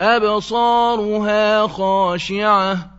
أَبْصَارُهَا خَاشِعَةٌ.